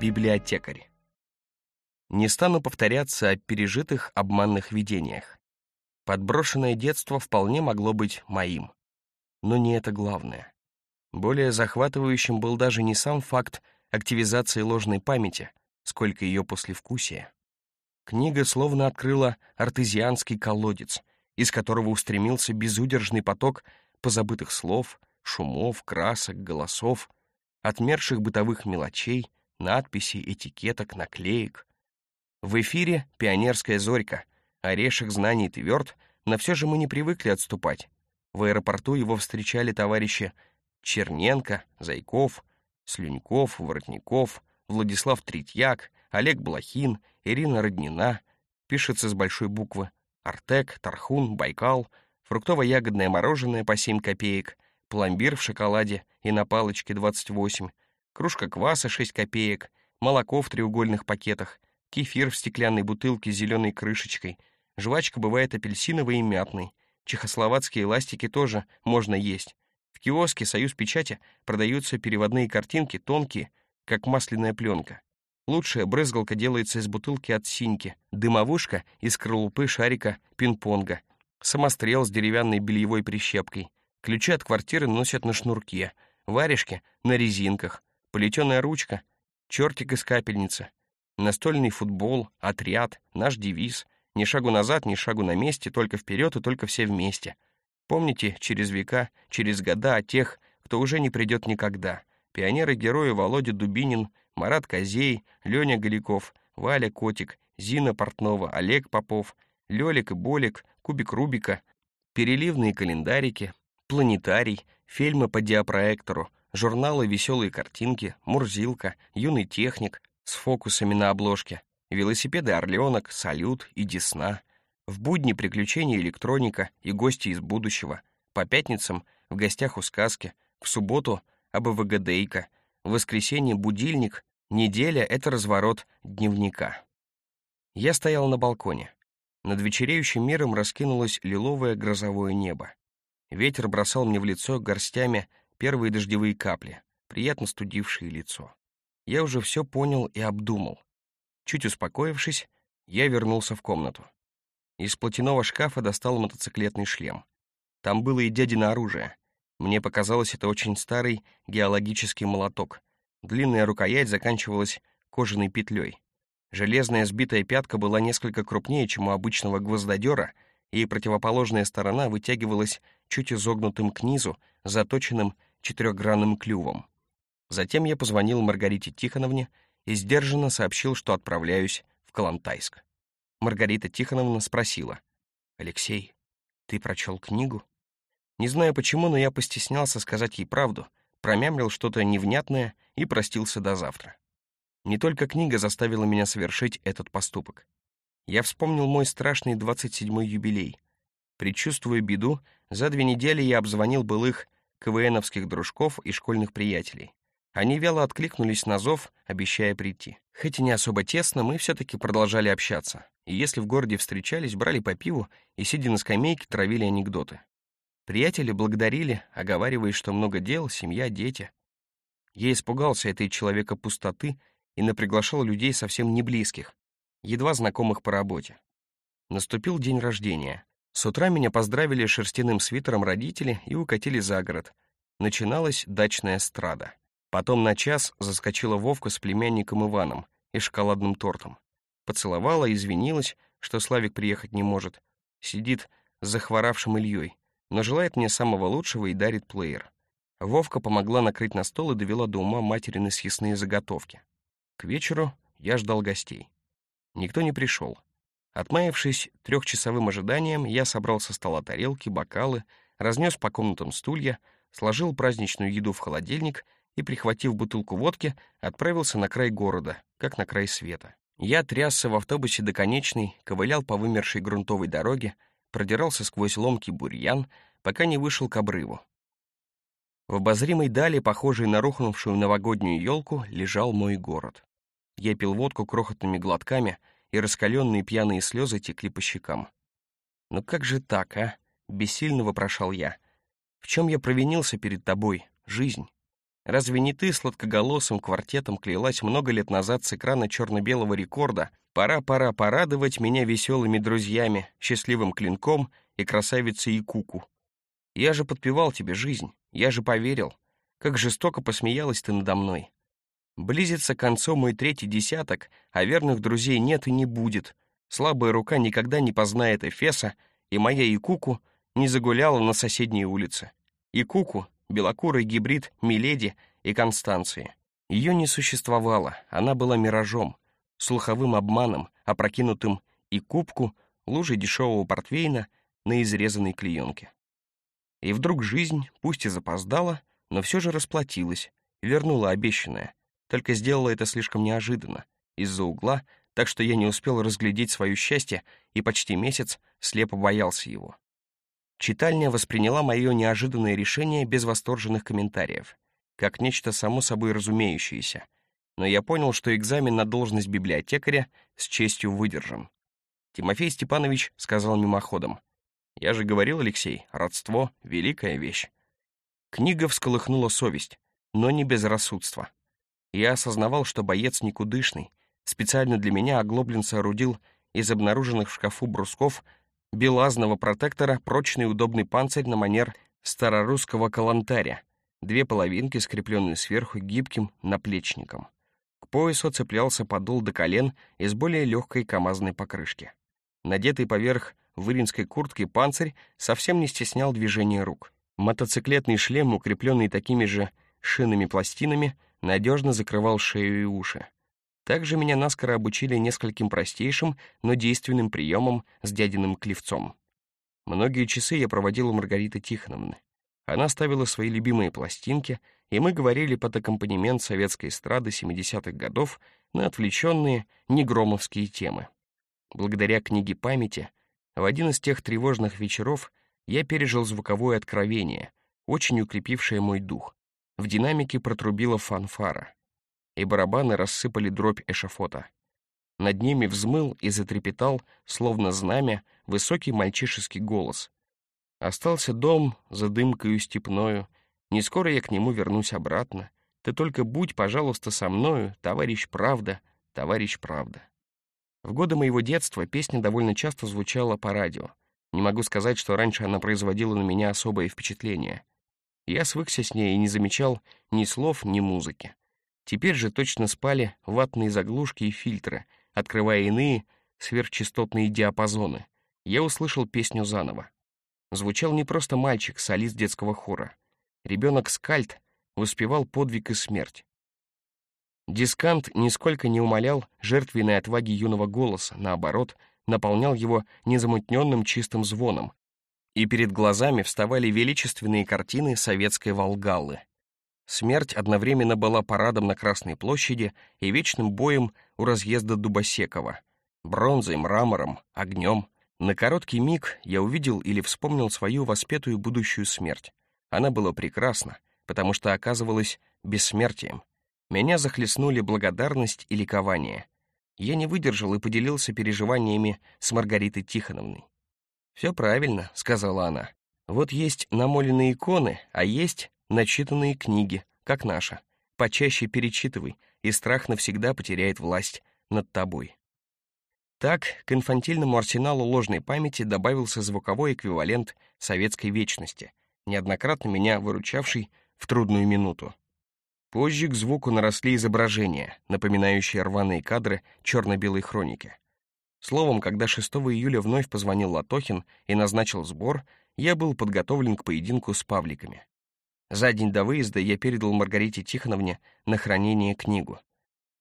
Библиотекарь. Не стану повторяться о пережитых обманных видениях. Подброшенное детство вполне могло быть моим. Но не это главное. Более захватывающим был даже не сам факт активизации ложной памяти, сколько ее послевкусия. Книга словно открыла артезианский колодец, из которого устремился безудержный поток позабытых слов, шумов, красок, голосов, отмерших бытовых мелочей, надписей, этикеток, наклеек. В эфире «Пионерская зорька», орешек знаний тверд, но все же мы не привыкли отступать. В аэропорту его встречали товарищи Черненко, Зайков, Слюньков, Воротников, Владислав Третьяк, Олег Блохин, Ирина Роднина, пишется с большой буквы, Артек, Тархун, Байкал, фруктово-ягодное мороженое по 7 копеек, пломбир в шоколаде и на палочке 28, кружка кваса 6 копеек, молоко в треугольных пакетах, кефир в стеклянной бутылке с зеленой крышечкой, жвачка бывает апельсиновой и мятной, чехословацкие ластики тоже можно есть. В киоске «Союз печати» продаются переводные картинки, тонкие, как масляная пленка. Лучшая брызгалка делается из бутылки от синьки, дымовушка из скорлупы шарика пинг-понга, самострел с деревянной бельевой прищепкой, ключи от квартиры носят на шнурке, варежки — на резинках, плетеная ручка, чертик из капельницы, настольный футбол, отряд, наш девиз — ни шагу назад, ни шагу на месте, только вперед и только все вместе. Помните через века, через года о тех, кто уже не придет никогда. Пионеры-герои Володя Дубинин, Марат Козей, Леня Голиков, Валя Котик, Зина Портнова, Олег Попов, Лёлик и Болик, Кубик Рубика, переливные календарики, планетарий, фильмы по диапроектору, журналы «Веселые картинки», «Мурзилка», «Юный техник» с фокусами на обложке, велосипеды «Орленок», «Салют» и «Десна», в будни приключения электроника и гости из будущего, по пятницам в гостях у сказки, в субботу АБВГДейка, в воскресенье будильник, неделя — это разворот дневника. Я стоял на балконе. Над вечереющим миром раскинулось лиловое грозовое небо. Ветер бросал мне в лицо горстями первые дождевые капли, приятно студившие лицо. Я уже все понял и обдумал. Чуть успокоившись, я вернулся в комнату. Из платяного шкафа достал мотоциклетный шлем. Там было и дядино оружие. Мне показалось, это очень старый геологический молоток. Длинная рукоять заканчивалась кожаной петлей. Железная сбитая пятка была несколько крупнее, чем у обычного гвоздодера, и противоположная сторона вытягивалась чуть изогнутым к низу, заточенным четырехгранным клювом. Затем я позвонил Маргарите Тихоновне и сдержанно сообщил, что отправляюсь в Калантайск. Маргарита Тихоновна спросила, «Алексей, ты прочел книгу?» Не знаю почему, но я постеснялся сказать ей правду, промямлил что-то невнятное и простился до завтра. Не только книга заставила меня совершить этот поступок. Я вспомнил мой страшный 27-й юбилей. Предчувствуя беду, за две недели я обзвонил былых КВНовских дружков и школьных приятелей. Они вяло откликнулись на зов, обещая прийти. Хоть и не особо тесно, мы все-таки продолжали общаться. И если в городе встречались, брали по пиву и, сидя на скамейке, травили анекдоты. Приятели благодарили, оговаривая, что много дел, семья, дети. Я испугался этой человека пустоты и наприглашал людей совсем не близких, едва знакомых по работе. Наступил день рождения. С утра меня поздравили шерстяным свитером родители и укатили за город. Начиналась дачная страда. Потом на час заскочила Вовка с племянником Иваном и шоколадным тортом. Поцеловала, извинилась, что Славик приехать не может. Сидит с захворавшим Ильей, но желает мне самого лучшего и дарит плеер. Вовка помогла накрыть на стол и довела до ума материны съестные заготовки. К вечеру я ждал гостей. Никто не пришел. Отмаявшись трехчасовым ожиданием, я собрал со стола тарелки, бокалы, разнес по комнатам стулья, сложил праздничную еду в холодильник и, прихватив бутылку водки, отправился на край города, как на край света. Я трясся в автобусе до конечной, ковылял по вымершей грунтовой дороге, продирался сквозь ломкий бурьян, пока не вышел к обрыву. В обозримой дали, похожей на рухнувшую новогоднюю елку, лежал мой город. Я пил водку крохотными глотками, и раскаленные пьяные слезы текли по щекам. «Ну как же так, а?» — бессильно вопрошал я. «В чем я провинился перед тобой, жизнь? Разве не ты сладкоголосым квартетом клялась много лет назад с экрана черно-белого рекорда «Пора, пора порадовать меня веселыми друзьями, счастливым клинком и красавицей и куку». Я же подпевал тебе жизнь, я же поверил. Как жестоко посмеялась ты надо мной. Близится к концу мой третий десяток, а верных друзей нет и не будет. Слабая рука никогда не познает Эфеса, и моя Икуку не загуляла на соседней улице. Икуку — белокурый гибрид Миледи и Констанции. Ее не существовало, она была миражом, слуховым обманом, опрокинутым и кубку, лужей дешевого портвейна на изрезанной клеенке. И вдруг жизнь, пусть и запоздала, но все же расплатилась, вернула обещанное, только сделала это слишком неожиданно, из-за угла, так что я не успел разглядеть свое счастье и почти месяц слепо боялся его. Читальня восприняла мое неожиданное решение без восторженных комментариев, как нечто само собой разумеющееся, но я понял, что экзамен на должность библиотекаря с честью выдержан. Тимофей Степанович сказал мимоходом, я же говорил, Алексей, родство — великая вещь. Книга всколыхнула совесть, но не безрассудство. Я осознавал, что боец никудышный. Специально для меня Оглоблин соорудил из обнаруженных в шкафу брусков белазного протектора прочный удобный панцирь на манер старорусского калантаря, две половинки, скрепленные сверху гибким наплечником. К поясу цеплялся подол до колен из более легкой камазной покрышки. Надетый поверх выринской куртки панцирь совсем не стеснял движения рук. Мотоциклетный шлем, укрепленный такими же шинами-пластинами, надежно закрывал шею и уши. Также меня наскоро обучили нескольким простейшим, но действенным приемам с дядиным клевцом. Многие часы я проводил у Маргариты Тихоновны. Она ставила свои любимые пластинки, и мы говорили под аккомпанемент советской эстрады 70-х годов на отвлеченные негромовские темы. Благодаря книге памяти в один из тех тревожных вечеров я пережил звуковое откровение, очень укрепившее мой дух. В динамике протрубила фанфара, и барабаны рассыпали дробь эшафота. Над ними взмыл и затрепетал, словно знамя, высокий мальчишеский голос. Остался дом за дымкою степною, не скоро я к нему вернусь обратно. Ты только будь, пожалуйста, со мною, товарищ правда, товарищ правда. В годы моего детства песня довольно часто звучала по радио. Не могу сказать, что раньше она производила на меня особое впечатление. Я свыкся с ней и не замечал ни слов, ни музыки. Теперь же точно спали ватные заглушки и фильтры, открывая иные сверхчастотные диапазоны. Я услышал песню заново. Звучал не просто мальчик, солист детского хора. Ребенок Скальд воспевал подвиг и смерть. Дискант нисколько не умалял жертвенной отваги юного голоса, наоборот, наполнял его незамутненным чистым звоном, и перед глазами вставали величественные картины советской Волгаллы. Смерть одновременно была парадом на Красной площади и вечным боем у разъезда Дубосекова, бронзой, мрамором, огнем. На короткий миг я увидел или вспомнил свою воспетую будущую смерть. Она была прекрасна, потому что оказывалась бессмертием. Меня захлестнули благодарность и ликование. Я не выдержал и поделился переживаниями с Маргаритой Тихоновной. «Все правильно», — сказала она. «Вот есть намоленные иконы, а есть начитанные книги, как наша. Почаще перечитывай, и страх навсегда потеряет власть над тобой». Так, к инфантильному арсеналу ложной памяти добавился звуковой эквивалент советской вечности, неоднократно меня выручавший в трудную минуту. Позже к звуку наросли изображения, напоминающие рваные кадры черно-белой хроники. Словом, когда 6 июля вновь позвонил Латохин и назначил сбор, я был подготовлен к поединку с павликами. За день до выезда я передал Маргарите Тихоновне на хранение книгу.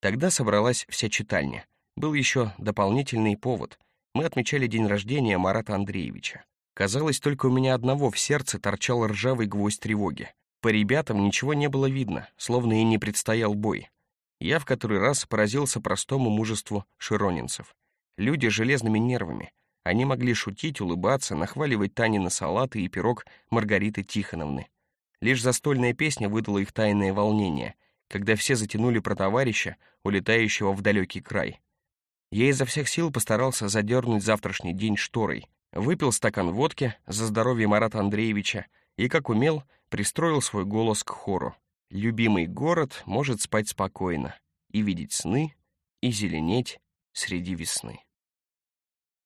Тогда собралась вся читальня. Был еще дополнительный повод. Мы отмечали день рождения Марата Андреевича. Казалось, только у меня одного в сердце торчал ржавый гвоздь тревоги. По ребятам ничего не было видно, словно и не предстоял бой. Я в который раз поразился простому мужеству широнинцев. Люди с железными нервами. Они могли шутить, улыбаться, нахваливать Танины салаты и пирог Маргариты Тихоновны. Лишь застольная песня выдала их тайное волнение, когда все затянули про товарища, улетающего в далекий край. Я изо всех сил постарался задернуть завтрашний день шторой. Выпил стакан водки за здоровье Марата Андреевича и, как умел, пристроил свой голос к хору. любимый город может спать спокойно и видеть сны, и зеленеть среди весны.